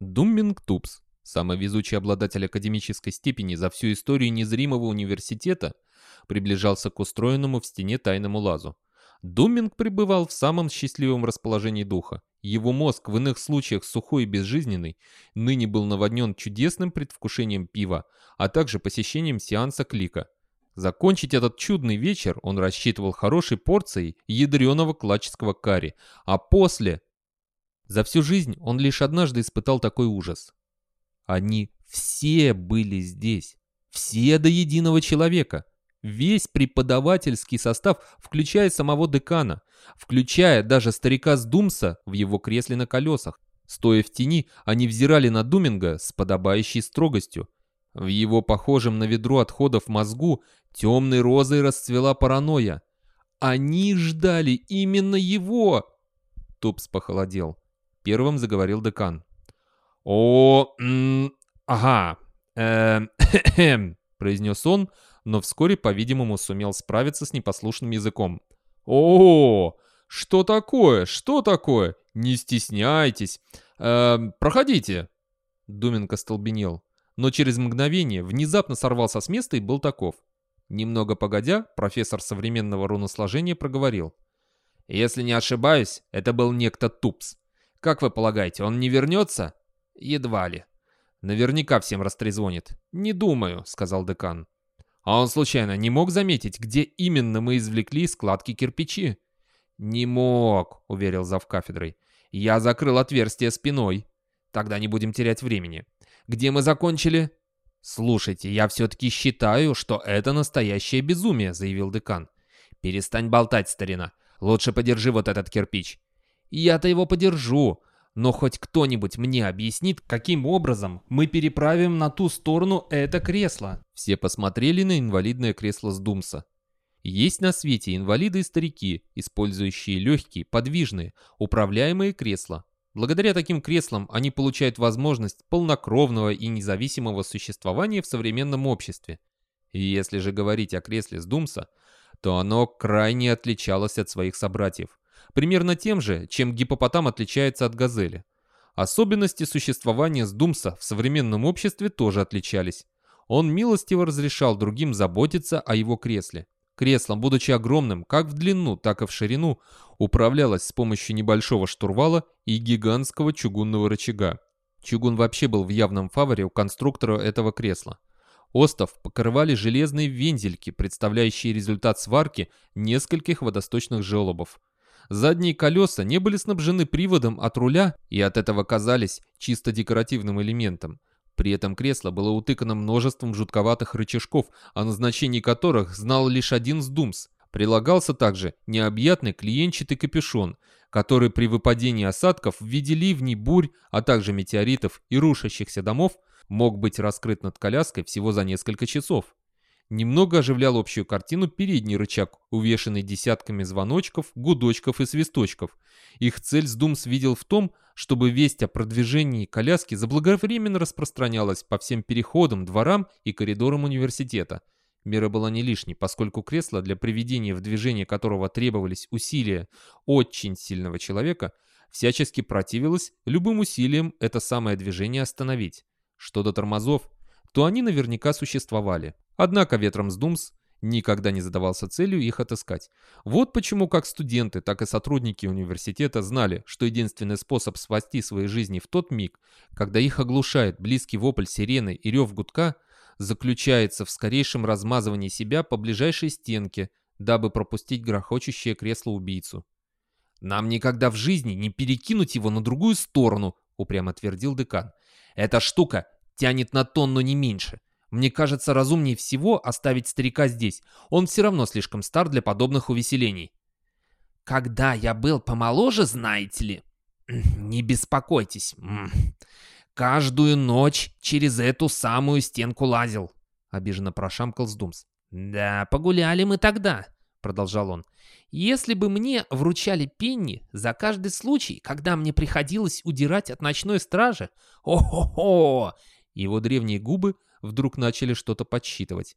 Думминг Тупс, самый везучий обладатель академической степени за всю историю незримого университета, приближался к устроенному в стене тайному лазу. Думминг пребывал в самом счастливом расположении духа. Его мозг, в иных случаях сухой и безжизненный, ныне был наводнен чудесным предвкушением пива, а также посещением сеанса клика. Закончить этот чудный вечер он рассчитывал хорошей порцией ядреного клачского карри, а после... За всю жизнь он лишь однажды испытал такой ужас. Они все были здесь. Все до единого человека. Весь преподавательский состав, включая самого декана, включая даже старика с Думса в его кресле на колесах. Стоя в тени, они взирали на Думинга с подобающей строгостью. В его похожем на ведро отходов мозгу темной розой расцвела паранойя. Они ждали именно его! Тупс похолодел. Первым заговорил декан. «О, ага, э, произнес он, но вскоре, по-видимому, сумел справиться с непослушным языком. «О, что такое? Что такое? Не стесняйтесь. Э, проходите!» Думенко столбенел, но через мгновение внезапно сорвался с места и был таков. Немного погодя, профессор современного руносложения проговорил. «Если не ошибаюсь, это был некто Тупс. Как вы полагаете, он не вернется?» «Едва ли». «Наверняка всем растрезвонит». «Не думаю», — сказал декан. А он случайно не мог заметить, где именно мы извлекли складки кирпичи? Не мог, уверил зав кафедрой. Я закрыл отверстие спиной. Тогда не будем терять времени. Где мы закончили? Слушайте, я все-таки считаю, что это настоящее безумие, заявил декан. Перестань болтать, старина. Лучше подержи вот этот кирпич. Я-то его подержу, но хоть кто-нибудь мне объяснит, каким образом мы переправим на ту сторону это кресло. Все посмотрели на инвалидное кресло с Думса. Есть на свете инвалиды и старики, использующие легкие, подвижные, управляемые кресла. Благодаря таким креслам они получают возможность полнокровного и независимого существования в современном обществе. И если же говорить о кресле с Думса, то оно крайне отличалось от своих собратьев примерно тем же, чем гипопотам отличается от газели. Особенности существования Сдумса в современном обществе тоже отличались. Он милостиво разрешал другим заботиться о его кресле. Кресло, будучи огромным как в длину, так и в ширину, управлялось с помощью небольшого штурвала и гигантского чугунного рычага. Чугун вообще был в явном фаворе у конструктора этого кресла. Остов покрывали железные вензельки, представляющие результат сварки нескольких водосточных желобов. Задние колеса не были снабжены приводом от руля и от этого казались чисто декоративным элементом. При этом кресло было утыкано множеством жутковатых рычажков, о назначении которых знал лишь один сдумс. Прилагался также необъятный клиенчатый капюшон, который при выпадении осадков в виде ливней, бурь, а также метеоритов и рушащихся домов мог быть раскрыт над коляской всего за несколько часов. Немного оживлял общую картину передний рычаг, увешанный десятками звоночков, гудочков и свисточков. Их цель Сдумс видел в том, чтобы весть о продвижении коляски заблаговременно распространялась по всем переходам, дворам и коридорам университета. Мера была не лишней, поскольку кресло, для приведения в движение которого требовались усилия очень сильного человека, всячески противилось любым усилиям это самое движение остановить. Что до тормозов, то они наверняка существовали. Однако ветром сдумс никогда не задавался целью их отыскать. Вот почему как студенты, так и сотрудники университета знали, что единственный способ спасти свои жизни в тот миг, когда их оглушает близкий вопль сирены и рев гудка, заключается в скорейшем размазывании себя по ближайшей стенке, дабы пропустить грохочущее кресло-убийцу. «Нам никогда в жизни не перекинуть его на другую сторону», — упрямо твердил декан. «Эта штука тянет на тонну не меньше. Мне кажется, разумнее всего оставить старика здесь. Он все равно слишком стар для подобных увеселений. Когда я был помоложе, знаете ли... Не беспокойтесь. Каждую ночь через эту самую стенку лазил. Обиженно прошамкал Сдумс. «Да, погуляли мы тогда», — продолжал он. «Если бы мне вручали пенни за каждый случай, когда мне приходилось удирать от ночной стражи, о-хо-хо!» Его древние губы вдруг начали что-то подсчитывать.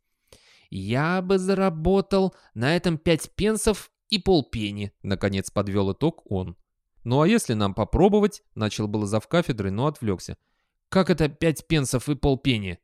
«Я бы заработал на этом пять пенсов и полпени», — наконец подвел итог он. «Ну а если нам попробовать?» — начал было зав кафедрой, но отвлекся. «Как это пять пенсов и полпени?»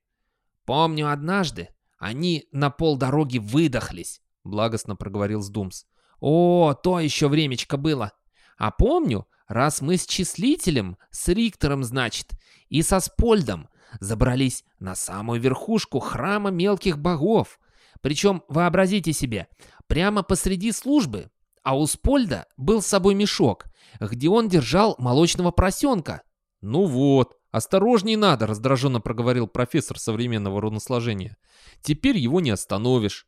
«Помню однажды, они на полдороги выдохлись», — благостно проговорил Сдумс. «О, то еще времечко было. А помню, раз мы с числителем, с Риктором, значит, и со Спольдом забрались на самую верхушку храма мелких богов. Причем, вообразите себе, прямо посреди службы, а у Спольда был с собой мешок, где он держал молочного поросенка. «Ну вот, осторожней надо», — раздраженно проговорил профессор современного руносложения. «Теперь его не остановишь».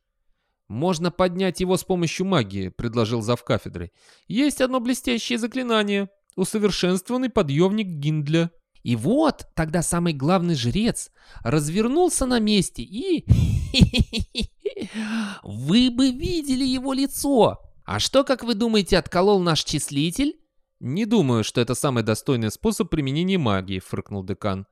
«Можно поднять его с помощью магии», — предложил зав кафедры. «Есть одно блестящее заклинание. Усовершенствованный подъемник Гиндля». И вот тогда самый главный жрец развернулся на месте и... Вы бы видели его лицо! А что, как вы думаете, отколол наш числитель? «Не думаю, что это самый достойный способ применения магии», — фыркнул декан.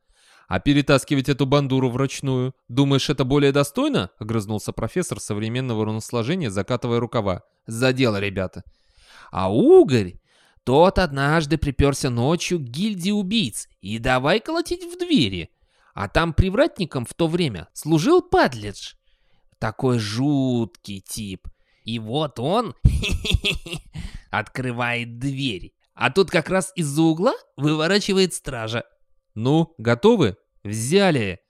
«А перетаскивать эту бандуру вручную? Думаешь, это более достойно?» — огрызнулся профессор современного руносложения, закатывая рукава. «За дело, ребята!» «А угорь тот однажды приперся ночью к гильдии убийц и давай колотить в двери. А там привратником в то время служил Падлидж. Такой жуткий тип. И вот он открывает дверь. А тут как раз из-за угла выворачивает стража. «Ну, готовы? Взяли!»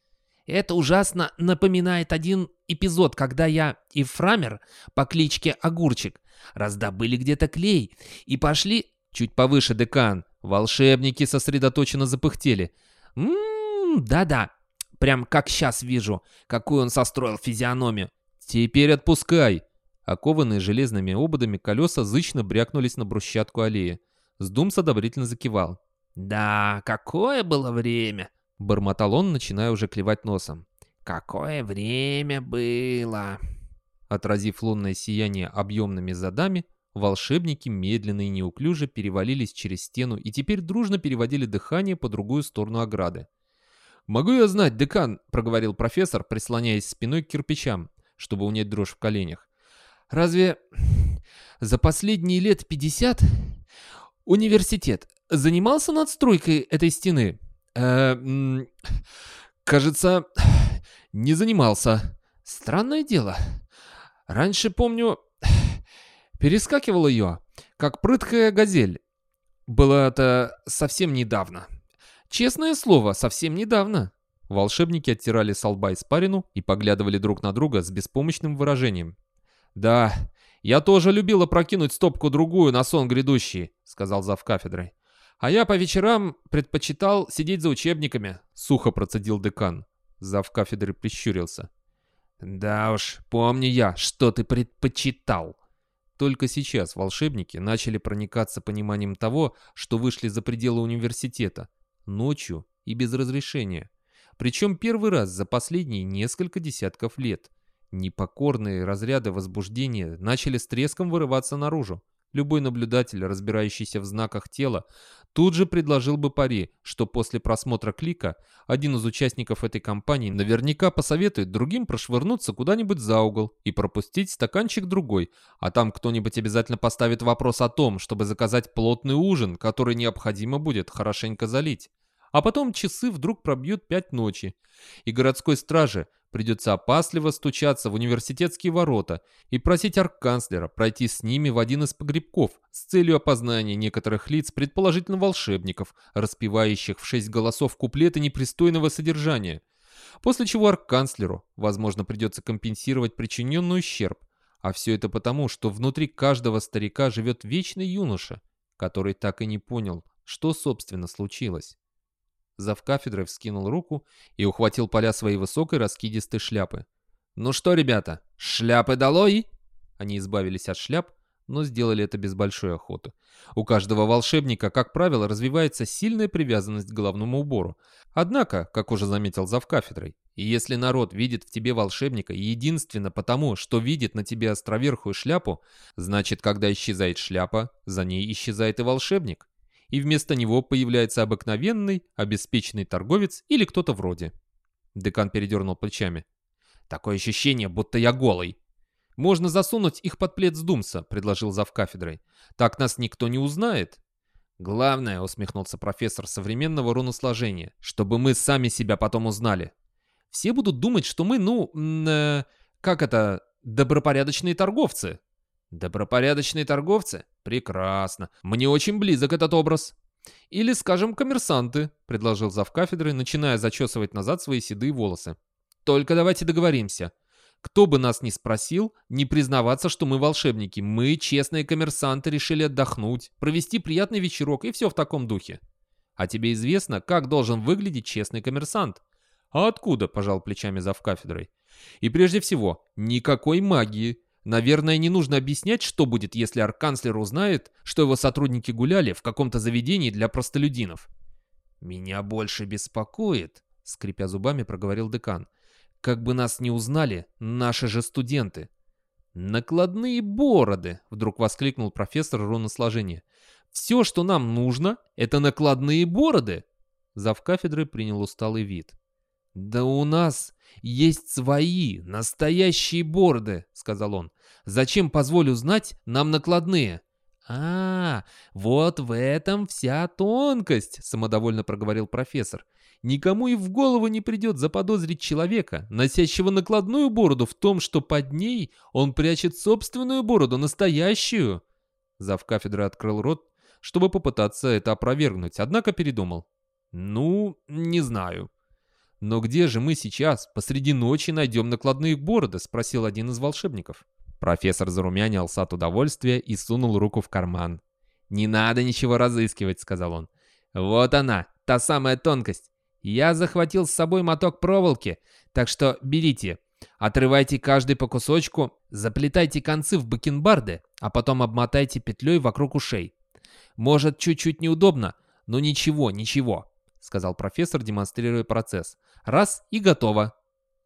Это ужасно напоминает один эпизод, когда я и Фрамер по кличке Огурчик раздобыли где-то клей и пошли Чуть повыше, декан. Волшебники сосредоточенно запыхтели. Ммм, да-да. Прям как сейчас вижу, какую он состроил физиономию. Теперь отпускай. Окованные железными ободами колеса зычно брякнулись на брусчатку аллеи. Сдумс одобрительно закивал. «Да, какое было время!» — бормотал он, начиная уже клевать носом. «Какое время было!» Отразив лунное сияние объемными задами, Волшебники медленно и неуклюже перевалились через стену и теперь дружно переводили дыхание по другую сторону ограды. «Могу я знать, декан», — проговорил профессор, прислоняясь спиной к кирпичам, чтобы унять дрожь в коленях. «Разве за последние лет пятьдесят университет занимался надстройкой этой стены?» э, «Кажется, не занимался. Странное дело. Раньше, помню, Перескакивал ее, как прыткая газель. Было это совсем недавно. Честное слово, совсем недавно. Волшебники оттирали с лба испарину и поглядывали друг на друга с беспомощным выражением. «Да, я тоже любила прокинуть стопку-другую на сон грядущий», — сказал зав кафедрой. «А я по вечерам предпочитал сидеть за учебниками», — сухо процедил декан. Зав кафедры прищурился. «Да уж, помню я, что ты предпочитал», только сейчас волшебники начали проникаться пониманием того, что вышли за пределы университета, ночью и без разрешения. Причем первый раз за последние несколько десятков лет. Непокорные разряды возбуждения начали с треском вырываться наружу. Любой наблюдатель, разбирающийся в знаках тела, тут же предложил бы пари, что после просмотра клика один из участников этой компании наверняка посоветует другим прошвырнуться куда-нибудь за угол и пропустить стаканчик другой, а там кто-нибудь обязательно поставит вопрос о том, чтобы заказать плотный ужин, который необходимо будет хорошенько залить. А потом часы вдруг пробьют пять ночи, и городской страже Придется опасливо стучаться в университетские ворота и просить арканцлера пройти с ними в один из погребков с целью опознания некоторых лиц, предположительно волшебников, распевающих в шесть голосов куплеты непристойного содержания. После чего арканцлеру, возможно, придется компенсировать причиненный ущерб. А все это потому, что внутри каждого старика живет вечный юноша, который так и не понял, что, собственно, случилось. Зав кафедрой вскинул руку и ухватил поля своей высокой раскидистой шляпы. «Ну что, ребята, шляпы долой!» Они избавились от шляп, но сделали это без большой охоты. У каждого волшебника, как правило, развивается сильная привязанность к головному убору. Однако, как уже заметил зав кафедрой, если народ видит в тебе волшебника единственно потому, что видит на тебе островерхую шляпу, значит, когда исчезает шляпа, за ней исчезает и волшебник и вместо него появляется обыкновенный, обеспеченный торговец или кто-то вроде. Декан передернул плечами. «Такое ощущение, будто я голый». «Можно засунуть их под плед с Думса», — предложил зав кафедрой. «Так нас никто не узнает». Главное, усмехнулся профессор современного руносложения, чтобы мы сами себя потом узнали. Все будут думать, что мы, ну, э, как это, добропорядочные торговцы. Добропорядочные торговцы? Прекрасно. Мне очень близок этот образ. Или, скажем, коммерсанты, предложил завкафедры, начиная зачесывать назад свои седые волосы. Только давайте договоримся. Кто бы нас ни спросил, не признаваться, что мы волшебники. Мы, честные коммерсанты, решили отдохнуть, провести приятный вечерок и все в таком духе. А тебе известно, как должен выглядеть честный коммерсант? А откуда, пожал плечами зав кафедрой. И прежде всего, никакой магии. Наверное, не нужно объяснять, что будет, если арканцлер узнает, что его сотрудники гуляли в каком-то заведении для простолюдинов. «Меня больше беспокоит», — скрипя зубами, проговорил декан, как бы нас не узнали наши же студенты. «Накладные бороды!» — вдруг воскликнул профессор руносложения. «Все, что нам нужно, это накладные бороды!» Зав кафедры принял усталый вид. «Да у нас есть свои, настоящие бороды!» — сказал он. «Зачем, позволю знать, нам накладные?» «А, вот в этом вся тонкость!» — самодовольно проговорил профессор. Никому и в голову не придет заподозрить человека, носящего накладную бороду в том, что под ней он прячет собственную бороду, настоящую. Зав кафедры открыл рот, чтобы попытаться это опровергнуть, однако передумал. Ну, не знаю. Но где же мы сейчас, посреди ночи, найдем накладные бороды? Спросил один из волшебников. Профессор зарумянился от удовольствия и сунул руку в карман. «Не надо ничего разыскивать», — сказал он. «Вот она, та самая тонкость. Я захватил с собой моток проволоки, так что берите. Отрывайте каждый по кусочку, заплетайте концы в бакенбарды, а потом обмотайте петлей вокруг ушей. Может, чуть-чуть неудобно, но ничего, ничего, сказал профессор, демонстрируя процесс. Раз и готово.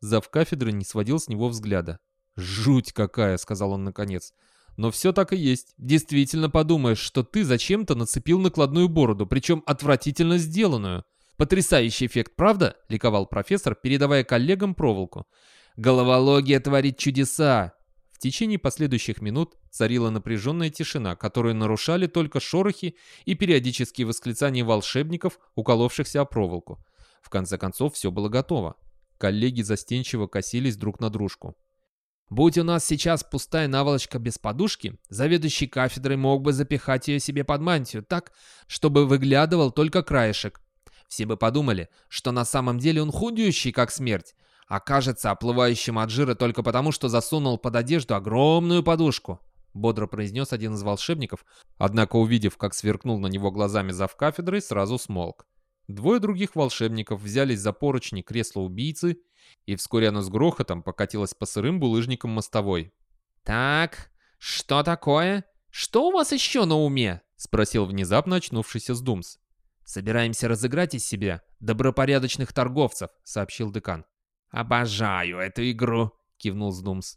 Зав кафедры не сводил с него взгляда. «Жуть какая!» — сказал он наконец. «Но все так и есть. Действительно подумаешь, что ты зачем-то нацепил накладную бороду, причем отвратительно сделанную. Потрясающий эффект, правда?» — ликовал профессор, передавая коллегам проволоку. «Головология творит чудеса!» В течение последующих минут царила напряженная тишина, которую нарушали только шорохи и периодические восклицания волшебников, уколовшихся о проволоку. В конце концов, все было готово. Коллеги застенчиво косились друг на дружку. Будь у нас сейчас пустая наволочка без подушки, заведующий кафедрой мог бы запихать ее себе под мантию так, чтобы выглядывал только краешек, все бы подумали, что на самом деле он худющий, как смерть, а кажется оплывающим от жира только потому, что засунул под одежду огромную подушку. Бодро произнес один из волшебников, однако, увидев, как сверкнул на него глазами зав кафедрой, сразу смолк. Двое других волшебников взялись за поручни кресла убийцы, и вскоре оно с грохотом покатилось по сырым булыжникам мостовой. «Так, что такое? Что у вас еще на уме?» — спросил внезапно очнувшийся Сдумс. «Собираемся разыграть из себя добропорядочных торговцев», — сообщил декан. «Обожаю эту игру», — кивнул Сдумс.